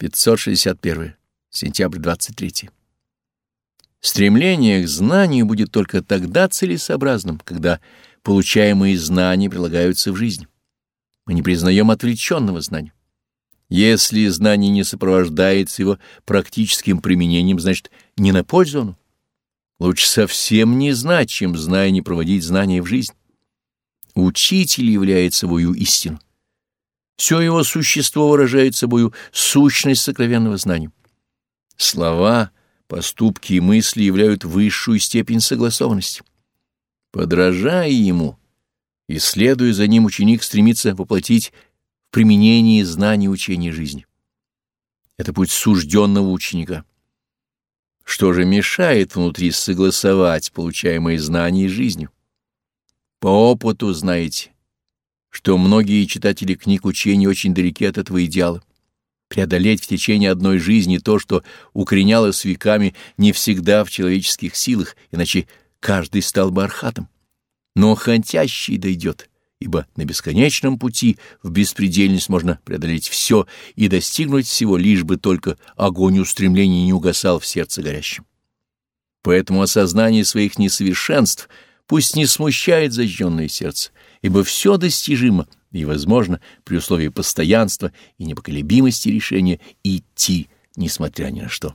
561. Сентябрь 23. Стремление к знанию будет только тогда целесообразным, когда получаемые знания прилагаются в жизнь. Мы не признаем отвлеченного знания. Если знание не сопровождается его практическим применением, значит, не на пользу оно. Лучше совсем не знать, чем, зная, не проводить знания в жизнь. Учитель является собою истину. Все его существо выражает собою сущность сокровенного знания. Слова, поступки и мысли являют высшую степень согласованности. Подражая ему, и следуя за ним, ученик стремится воплотить в применении знаний учения жизни. Это путь сужденного ученика. Что же мешает внутри согласовать получаемые знания с жизнью? По опыту знаете, что многие читатели книг учений очень далеки от этого идеала. Преодолеть в течение одной жизни то, что укоренялось веками, не всегда в человеческих силах, иначе каждый стал бы архатом. Но хотящий дойдет, ибо на бесконечном пути в беспредельность можно преодолеть все и достигнуть всего, лишь бы только огонь устремлений не угасал в сердце горящем. Поэтому осознание своих несовершенств пусть не смущает зажженное сердце, ибо все достижимо и возможно при условии постоянства и непоколебимости решения идти, несмотря ни на что.